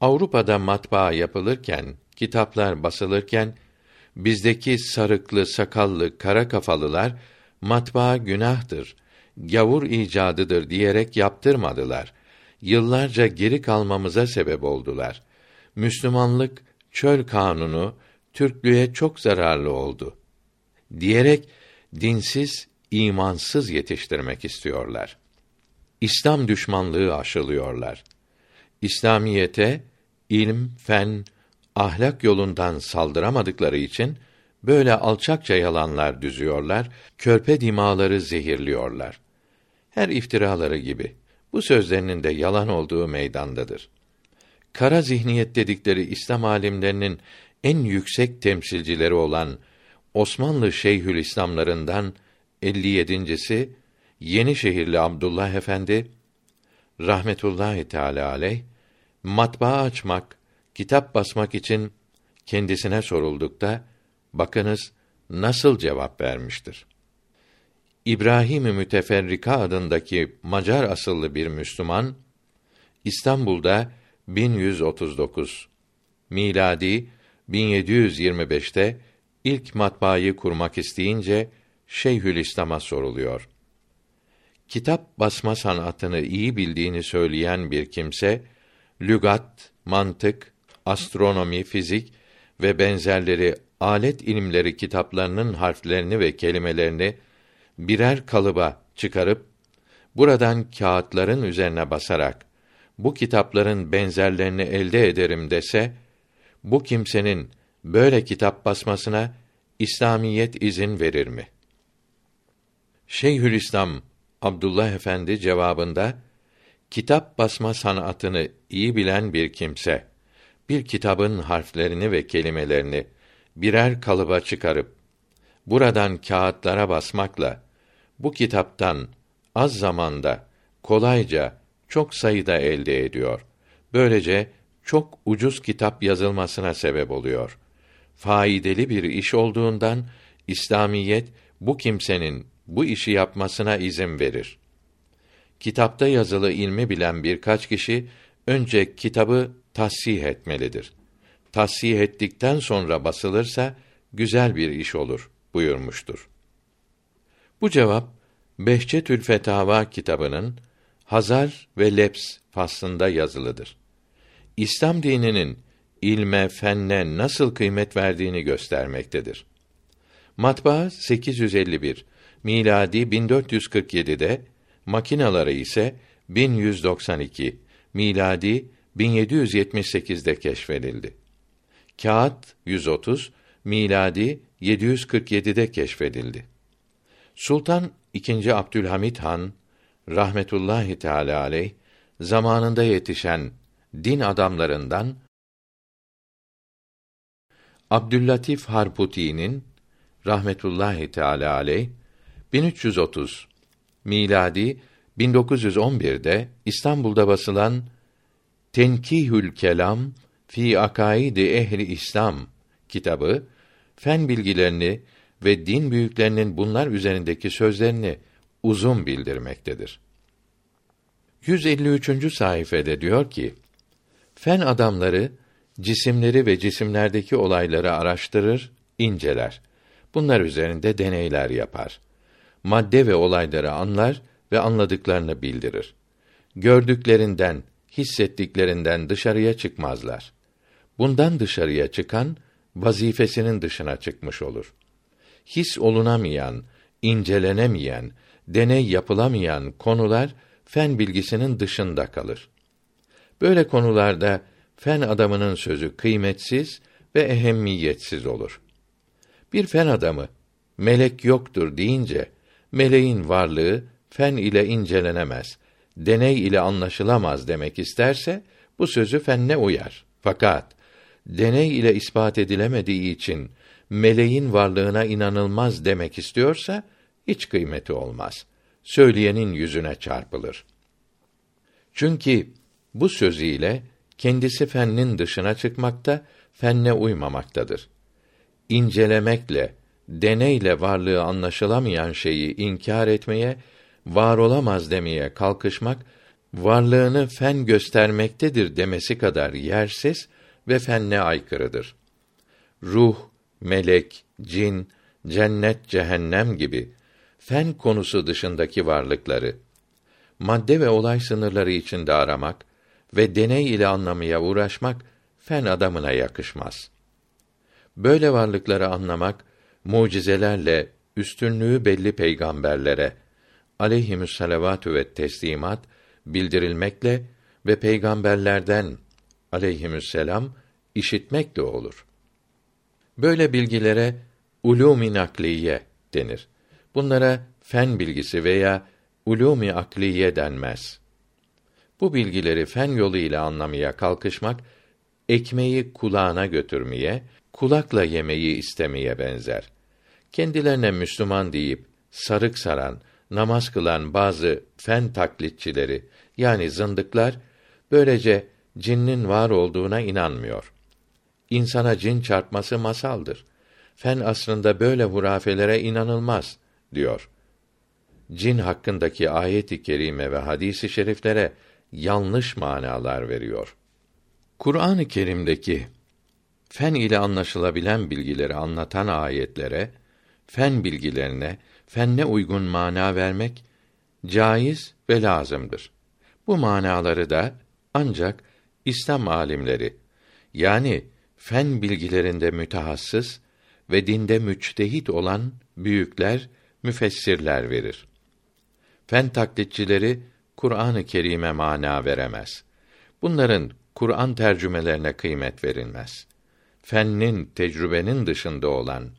Avrupa'da matbaa yapılırken, kitaplar basılırken bizdeki sarıklı, sakallı, kara kafalılar matbaa günahtır, gavur icadıdır diyerek yaptırmadılar. Yıllarca geri kalmamıza sebep oldular. Müslümanlık çöl kanunu Türklüğe çok zararlı oldu diyerek dinsiz, imansız yetiştirmek istiyorlar. İslam düşmanlığı aşılıyorlar. İslamiyete ilm, fen, ahlak yolundan saldıramadıkları için böyle alçakça yalanlar düzüyorlar, körpe dimaları zehirliyorlar. Her iftiraları gibi bu sözlerinin de yalan olduğu meydandadır. Kara zihniyet dedikleri İslam alimlerinin en yüksek temsilcileri olan Osmanlı Şeyhülislamlarından 57.si Yenişehirli Abdullah Efendi rahmetullahi teala aleyh matbaa açmak, kitap basmak için kendisine soruldukta bakınız nasıl cevap vermiştir. İbrahim-i Müteferrika adındaki Macar asıllı bir Müslüman İstanbul'da 1139 miladi 1725'te ilk matbaayı kurmak isteyince Şeyhülislam'a soruluyor. Kitap basma sanatını iyi bildiğini söyleyen bir kimse lügat, mantık, astronomi, fizik ve benzerleri alet ilimleri kitaplarının harflerini ve kelimelerini birer kalıba çıkarıp buradan kağıtların üzerine basarak bu kitapların benzerlerini elde ederim dese bu kimsenin böyle kitap basmasına İslamiyet izin verir mi? Şeyhülislam Abdullah Efendi cevabında kitap basma sanatını iyi bilen bir kimse bir kitabın harflerini ve kelimelerini birer kalıba çıkarıp buradan kağıtlara basmakla bu kitaptan az zamanda kolayca çok sayıda elde ediyor. Böylece çok ucuz kitap yazılmasına sebep oluyor. Faydalı bir iş olduğundan İslamiyet bu kimsenin bu işi yapmasına izin verir. Kitapta yazılı ilmi bilen birkaç kişi önce kitabı tasih etmelidir. Tasih ettikten sonra basılırsa güzel bir iş olur buyurmuştur. Bu cevap Behçetül Fetava kitabının Hazar ve Leps faslında yazılıdır. İslam dininin ilme, fenne nasıl kıymet verdiğini göstermektedir. Matbaa 851, miladi 1447'de, makinaları ise 1192, miladi 1778'de keşfedildi. Kağıt 130, miladi 747'de keşfedildi. Sultan II. Abdülhamit Han rahmetullahi teala aleyh zamanında yetişen din adamlarından Abdüllatif Harputi'nin rahmetullahi teala aleyh 1330 miladi 1911'de İstanbul'da basılan Tenkihül Kelam fi Akaidi Ehli İslam kitabı fen bilgilerini ve din büyüklerinin bunlar üzerindeki sözlerini uzun bildirmektedir. 153. sayfede diyor ki: Fen adamları cisimleri ve cisimlerdeki olayları araştırır, inceler. Bunlar üzerinde deneyler yapar. Madde ve olayları anlar ve anladıklarını bildirir. Gördüklerinden, hissettiklerinden dışarıya çıkmazlar. Bundan dışarıya çıkan vazifesinin dışına çıkmış olur. His olunamayan, incelenemeyen, deney yapılamayan konular fen bilgisinin dışında kalır. Böyle konularda fen adamının sözü kıymetsiz ve ehemmiyetsiz olur. Bir fen adamı melek yoktur deyince meleğin varlığı fen ile incelenemez, deney ile anlaşılamaz demek isterse bu sözü fenne uyar. Fakat deney ile ispat edilemediği için meleğin varlığına inanılmaz demek istiyorsa hiç kıymeti olmaz. Söyleyenin yüzüne çarpılır. Çünkü bu sözüyle kendisi fennin dışına çıkmakta, fenne uymamaktadır. İncelemekle, deneyle varlığı anlaşılamayan şeyi inkar etmeye, var olamaz demeye kalkışmak, varlığını fen göstermektedir demesi kadar yersiz ve fenne aykırıdır. Ruh, melek, cin, cennet, cehennem gibi fen konusu dışındaki varlıkları madde ve olay sınırları içinde aramak ve deney ile anlamaya uğraşmak fen adamına yakışmaz. Böyle varlıkları anlamak mucizelerle üstünlüğü belli peygamberlere aleyhimüs salavatü ve teslimat bildirilmekle ve peygamberlerden aleyhimüsselam işitmekle olur. Böyle bilgilere ulûm-i nakliye denir. Bunlara fen bilgisi veya ulûm-i akliye denmez. Bu bilgileri fen yolu ile anlamaya kalkışmak ekmeği kulağına götürmeye, kulakla yemeyi istemeye benzer. Kendilerine Müslüman deyip sarık saran, namaz kılan bazı fen taklitçileri yani zındıklar böylece cinnin var olduğuna inanmıyor. İnsana cin çarpması masaldır. Fen aslında böyle hurafelere inanılmaz diyor. Cin hakkındaki ayet-i kerime ve hadis-i şeriflere yanlış manalar veriyor. Kur'an-ı Kerim'deki fen ile anlaşılabilen bilgileri anlatan ayetlere, fen bilgilerine, fenne uygun mana vermek caiz ve lazımdır. Bu manaları da ancak İslam alimleri yani fen bilgilerinde mütehassıs ve dinde müçtehit olan büyükler, müfessirler verir. Fen taklitçileri Kur'an-ı Kerim'e mana veremez. Bunların Kur'an tercümelerine kıymet verilmez. Fennin, tecrübenin dışında olan,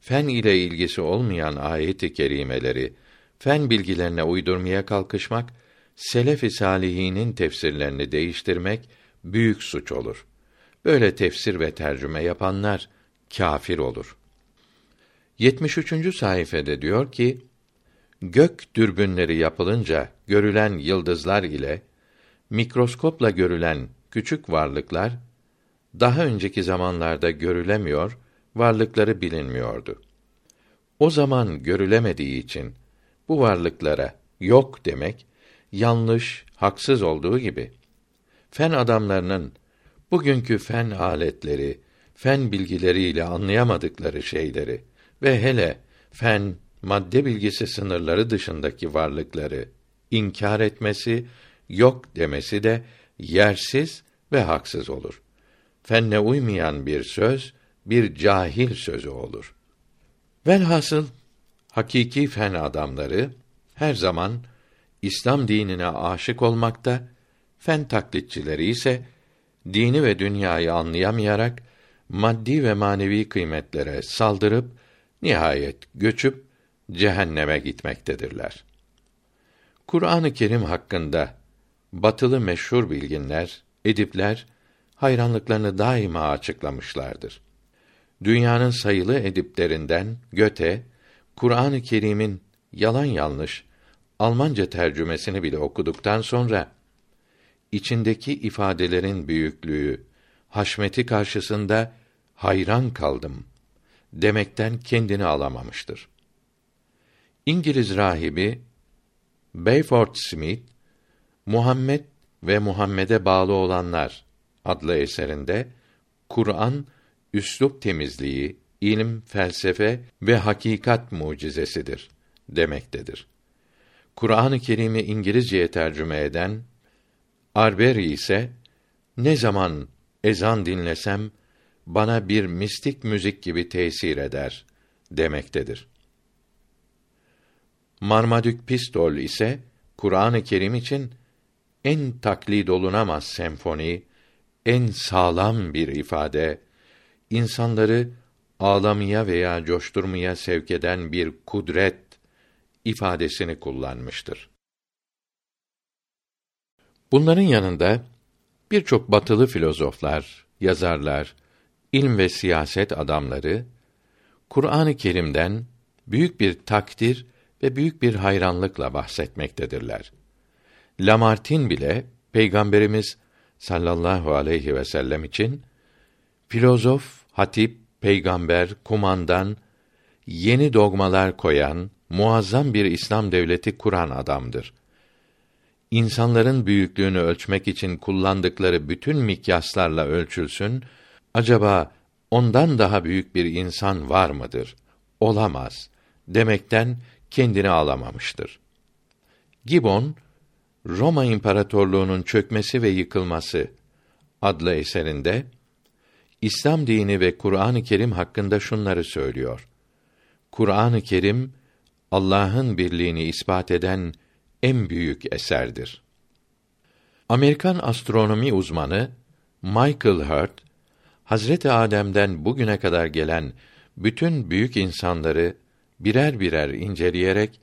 fen ile ilgisi olmayan ayet-i kerimeleri fen bilgilerine uydurmaya kalkışmak selef-i salihinin tefsirlerini değiştirmek büyük suç olur. Böyle tefsir ve tercüme yapanlar kâfir olur. 73. sayfede diyor ki: Gök dürbünleri yapılınca görülen yıldızlar ile mikroskopla görülen küçük varlıklar daha önceki zamanlarda görülemiyor, varlıkları bilinmiyordu. O zaman görülemediği için bu varlıklara yok demek yanlış, haksız olduğu gibi fen adamlarının bugünkü fen aletleri, fen bilgileriyle anlayamadıkları şeyleri ve hele fen madde bilgisi sınırları dışındaki varlıkları inkar etmesi, yok demesi de yersiz ve haksız olur. Fenne uymayan bir söz bir cahil sözü olur. Velhasıl hakiki fen adamları her zaman İslam dinine aşık olmakta, fen taklitçileri ise dini ve dünyayı anlayamayarak maddi ve manevi kıymetlere saldırıp nihayet göçüp cehenneme gitmektedirler. Kur'an-ı Kerim hakkında batılı meşhur bilginler, edipler hayranlıklarını daima açıklamışlardır. Dünyanın sayılı ediplerinden Göte, Kur'an-ı Kerim'in yalan yanlış Almanca tercümesini bile okuduktan sonra içindeki ifadelerin büyüklüğü, haşmeti karşısında hayran kaldım demekten kendini alamamıştır. İngiliz rahibi Bayford Smith Muhammed ve Muhammed'e bağlı olanlar adlı eserinde Kur'an üslup temizliği, ilim, felsefe ve hakikat mucizesidir demektedir. Kur'an-ı Kerim'i İngilizceye tercüme eden Arberi ise ne zaman ezan dinlesem bana bir mistik müzik gibi tesir eder demektedir. Marmadük Pistol ise Kur'an-ı Kerim için en taklid olunamaz senfoni, en sağlam bir ifade, insanları ağlamaya veya coşturmaya sevk eden bir kudret ifadesini kullanmıştır. Bunların yanında birçok batılı filozoflar, yazarlar, ilm ve siyaset adamları Kur'an-ı Kerim'den büyük bir takdir ve büyük bir hayranlıkla bahsetmektedirler. Lamartine bile Peygamberimiz sallallahu aleyhi ve sellem için filozof, hatip, peygamber, kumandan, yeni dogmalar koyan, muazzam bir İslam devleti kuran adamdır. İnsanların büyüklüğünü ölçmek için kullandıkları bütün mikyaslarla ölçülsün, acaba ondan daha büyük bir insan var mıdır? Olamaz demekten kendini alamamıştır. Gibbon Roma İmparatorluğu'nun çökmesi ve yıkılması adlı eserinde İslam dini ve Kur'an-ı Kerim hakkında şunları söylüyor. Kur'an-ı Kerim Allah'ın birliğini ispat eden en büyük eserdir. Amerikan astronomi uzmanı Michael Hurt Hazreti Adem'den bugüne kadar gelen bütün büyük insanları birer birer inceleyerek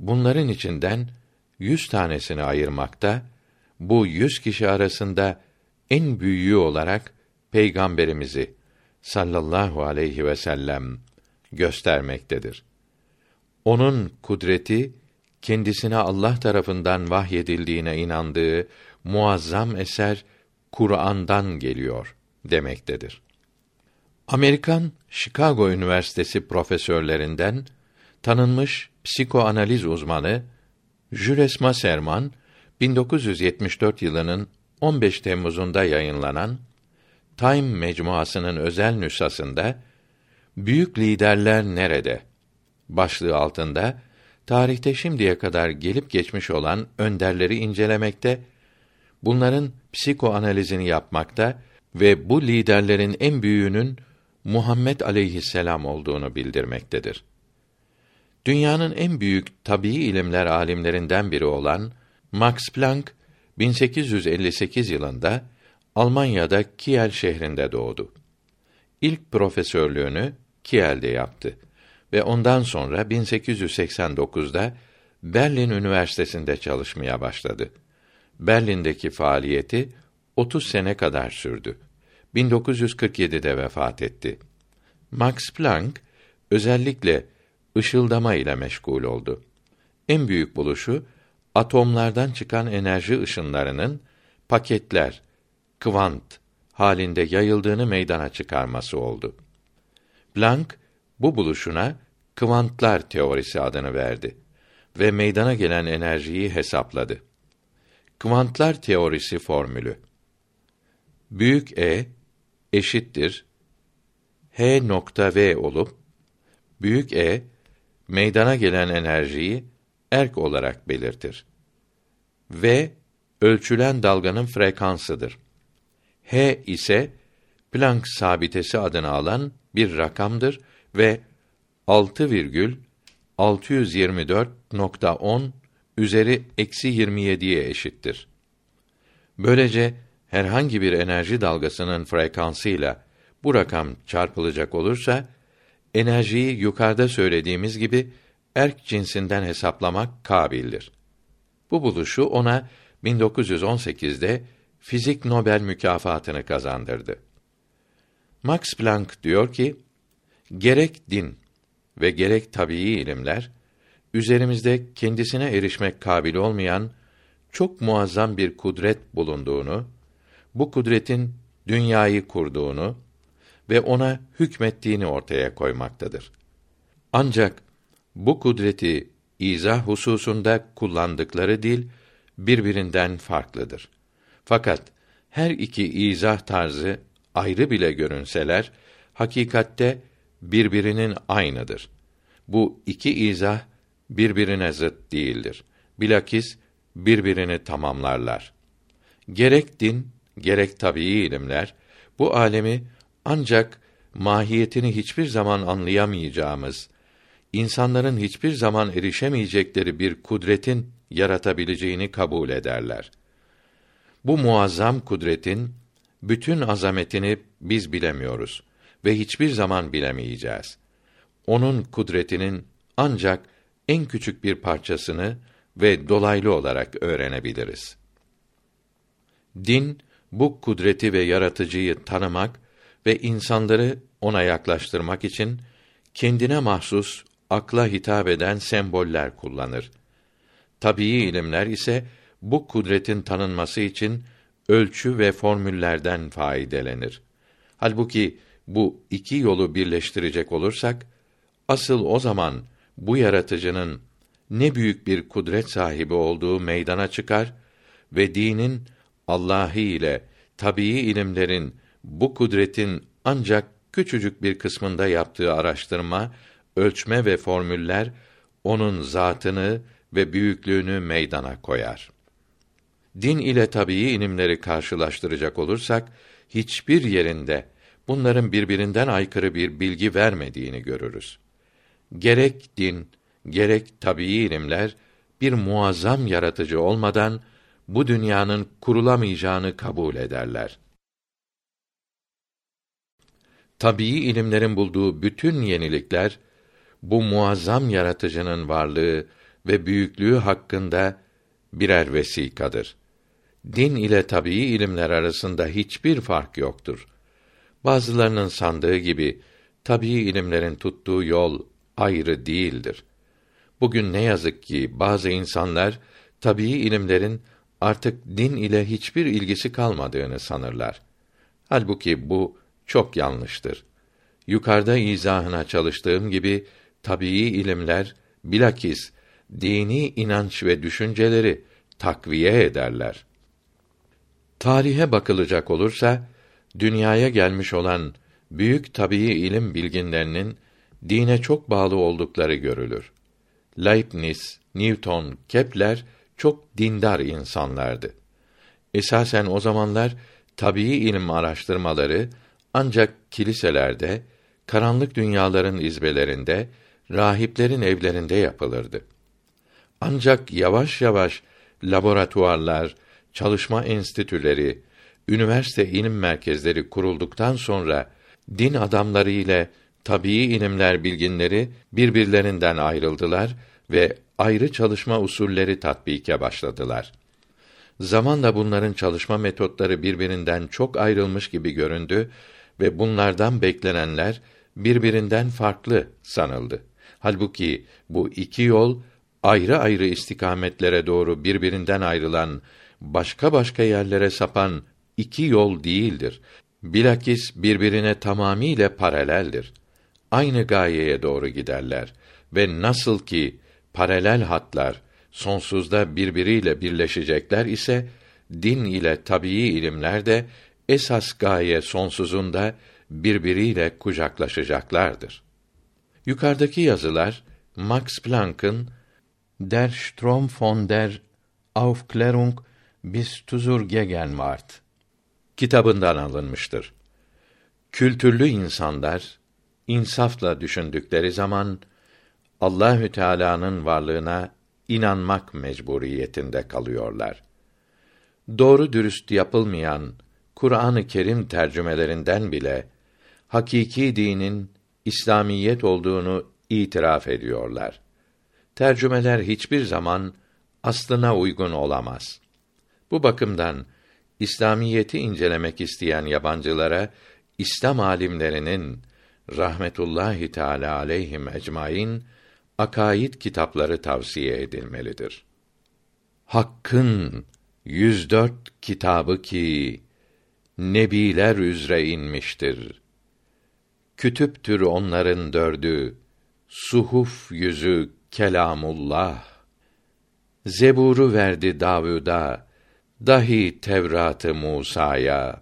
bunların içinden yüz tanesini ayırmakta, bu yüz kişi arasında en büyüğü olarak peygamberimizi sallallahu aleyhi ve sellem göstermektedir. Onun kudreti kendisine Allah tarafından vahyedildiğine inandığı muazzam eser Kur'an'dan geliyor demektedir. Amerikan Chicago Üniversitesi profesörlerinden tanınmış psikoanaliz uzmanı Jules Masserman 1974 yılının 15 Temmuz'unda yayınlanan Time mecmuasının özel nüshasında Büyük liderler nerede? başlığı altında tarihte şimdiye kadar gelip geçmiş olan önderleri incelemekte, bunların psikoanalizini yapmakta ve bu liderlerin en büyüğünün Muhammed aleyhisselam olduğunu bildirmektedir. Dünyanın en büyük tabii ilimler alimlerinden biri olan Max Planck 1858 yılında Almanya'da Kiel şehrinde doğdu. İlk profesörlüğünü Kiel'de yaptı ve ondan sonra 1889'da Berlin Üniversitesi'nde çalışmaya başladı. Berlin'deki faaliyeti 30 sene kadar sürdü. 1947'de vefat etti. Max Planck özellikle ışıldama ile meşgul oldu. En büyük buluşu atomlardan çıkan enerji ışınlarının paketler, kvant halinde yayıldığını meydana çıkarması oldu. Planck bu buluşuna kvantlar teorisi adını verdi ve meydana gelen enerjiyi hesapladı. Kvantlar teorisi formülü büyük E eşittir H nokta V olup büyük E meydana gelen enerjiyi erk olarak belirtir. V ölçülen dalganın frekansıdır. H ise Planck sabitesi adını alan bir rakamdır ve 6,624.10 üzeri eksi 27'ye eşittir. Böylece herhangi bir enerji dalgasının frekansıyla bu rakam çarpılacak olursa enerjiyi yukarıda söylediğimiz gibi erk cinsinden hesaplamak kabildir. Bu buluşu ona 1918'de fizik Nobel mükafatını kazandırdı. Max Planck diyor ki, gerek din ve gerek tabii ilimler üzerimizde kendisine erişmek kabil olmayan çok muazzam bir kudret bulunduğunu, bu kudretin dünyayı kurduğunu ve ona hükmettiğini ortaya koymaktadır. Ancak bu kudreti izah hususunda kullandıkları dil birbirinden farklıdır. Fakat her iki izah tarzı ayrı bile görünseler hakikatte birbirinin aynıdır. Bu iki izah birbirine zıt değildir. Bilakis birbirini tamamlarlar. Gerek din, gerek tabii ilimler bu alemi ancak mahiyetini hiçbir zaman anlayamayacağımız, insanların hiçbir zaman erişemeyecekleri bir kudretin yaratabileceğini kabul ederler. Bu muazzam kudretin bütün azametini biz bilemiyoruz ve hiçbir zaman bilemeyeceğiz. Onun kudretinin ancak en küçük bir parçasını ve dolaylı olarak öğrenebiliriz. Din bu kudreti ve yaratıcıyı tanımak ve insanları ona yaklaştırmak için kendine mahsus akla hitap eden semboller kullanır. Tabii ilimler ise bu kudretin tanınması için ölçü ve formüllerden faydelenir. Halbuki bu iki yolu birleştirecek olursak asıl o zaman bu yaratıcının ne büyük bir kudret sahibi olduğu meydana çıkar ve dinin Allah'ı ile tabii ilimlerin bu kudretin ancak küçücük bir kısmında yaptığı araştırma, ölçme ve formüller onun zatını ve büyüklüğünü meydana koyar. Din ile tabii ilimleri karşılaştıracak olursak hiçbir yerinde bunların birbirinden aykırı bir bilgi vermediğini görürüz. Gerek din, gerek tabii ilimler bir muazzam yaratıcı olmadan bu dünyanın kurulamayacağını kabul ederler. Tabii ilimlerin bulduğu bütün yenilikler bu muazzam yaratıcının varlığı ve büyüklüğü hakkında birer vesikadır. din ile tabii ilimler arasında hiçbir fark yoktur. Bazılarının sandığı gibi tabii ilimlerin tuttuğu yol ayrı değildir. Bugün ne yazık ki bazı insanlar tabii ilimlerin artık din ile hiçbir ilgisi kalmadığını sanırlar. Halbuki bu çok yanlıştır. Yukarıda izahına çalıştığım gibi tabii ilimler bilakis dini inanç ve düşünceleri takviye ederler. Tarihe bakılacak olursa dünyaya gelmiş olan büyük tabii ilim bilginlerinin dine çok bağlı oldukları görülür. Leibniz, Newton, Kepler çok dindar insanlardı. Esasen o zamanlar tabii ilim araştırmaları ancak kiliselerde, karanlık dünyaların izbelerinde, rahiplerin evlerinde yapılırdı. Ancak yavaş yavaş laboratuvarlar, çalışma enstitüleri, üniversite ilim merkezleri kurulduktan sonra din adamları ile tabii ilimler bilginleri birbirlerinden ayrıldılar ve ayrı çalışma usulleri tatbike başladılar. Zamanla bunların çalışma metotları birbirinden çok ayrılmış gibi göründü ve bunlardan beklenenler birbirinden farklı sanıldı. Halbuki bu iki yol ayrı ayrı istikametlere doğru birbirinden ayrılan, başka başka yerlere sapan iki yol değildir. Bilakis birbirine tamamiyle paraleldir. Aynı gayeye doğru giderler ve nasıl ki paralel hatlar sonsuzda birbiriyle birleşecekler ise din ile tabii ilimler de esas gaye sonsuzunda birbiriyle kucaklaşacaklardır. Yukarıdaki yazılar Max Planck'ın Der Strom von der Aufklärung bis zur Gegenwart kitabından alınmıştır. Kültürlü insanlar insafla düşündükleri zaman Allahü Teala'nın varlığına inanmak mecburiyetinde kalıyorlar. Doğru dürüst yapılmayan Kur'an-ı Kerim tercümelerinden bile hakiki dinin İslamiyet olduğunu itiraf ediyorlar. Tercümeler hiçbir zaman aslına uygun olamaz. Bu bakımdan İslamiyeti incelemek isteyen yabancılara İslam alimlerinin rahmetullahi teala aleyhim ecmaîn akaid kitapları tavsiye edilmelidir. Hakk'ın 104 kitabı ki nebiler üzre inmiştir. Kütüptür onların dördü, suhuf yüzü kelamullah. Zebur'u verdi Davud'a, dahi Tevrat'ı Musa'ya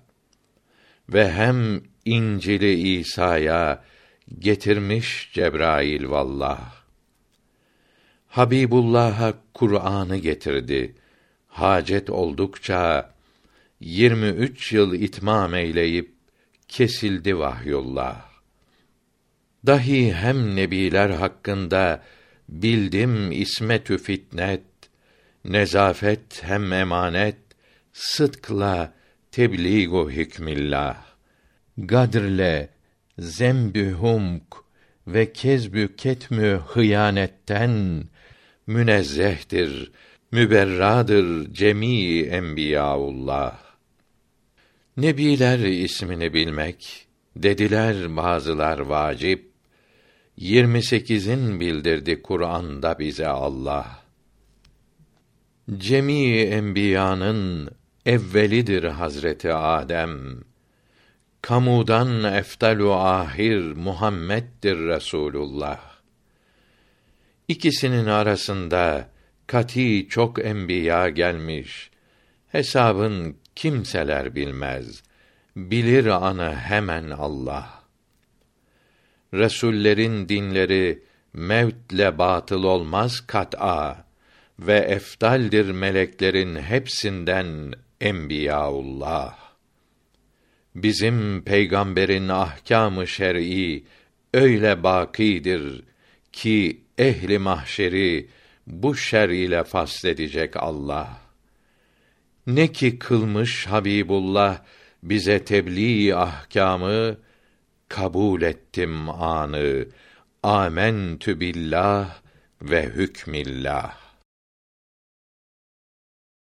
ve hem İncil'i İsa'ya getirmiş Cebrail vallah. Habibullah'a Kur'an'ı getirdi. Hacet oldukça 23 yıl itmam eyleyip kesildi vahyullah. Dahi hem nebiler hakkında bildim ismetü fitnet, nezafet hem emanet, sıdkla tebliğu hükmillah. Gadrle zembü humk ve kezbü ketmü hıyanetten münezzehtir, müberradır cemii enbiyaullah. Nebiler ismini bilmek, dediler bazılar vacip, 28'in bildirdi Kur'an'da bize Allah. Cemii enbiyanın evvelidir Hazreti Adem. Kamudan eftalu ahir Muhammed'dir Resulullah. İkisinin arasında kati çok enbiya gelmiş. Hesabın kimseler bilmez. Bilir anı hemen Allah. Resullerin dinleri mevtle batıl olmaz kat'a ve eftaldir meleklerin hepsinden enbiyaullah. Bizim peygamberin ahkamı şer'i öyle bakidir ki ehli mahşeri bu şer ile fasledecek Allah. Ne ki kılmış Habibullah bize tebliğ ahkamı kabul ettim anı. Amentü billah ve hükmillah.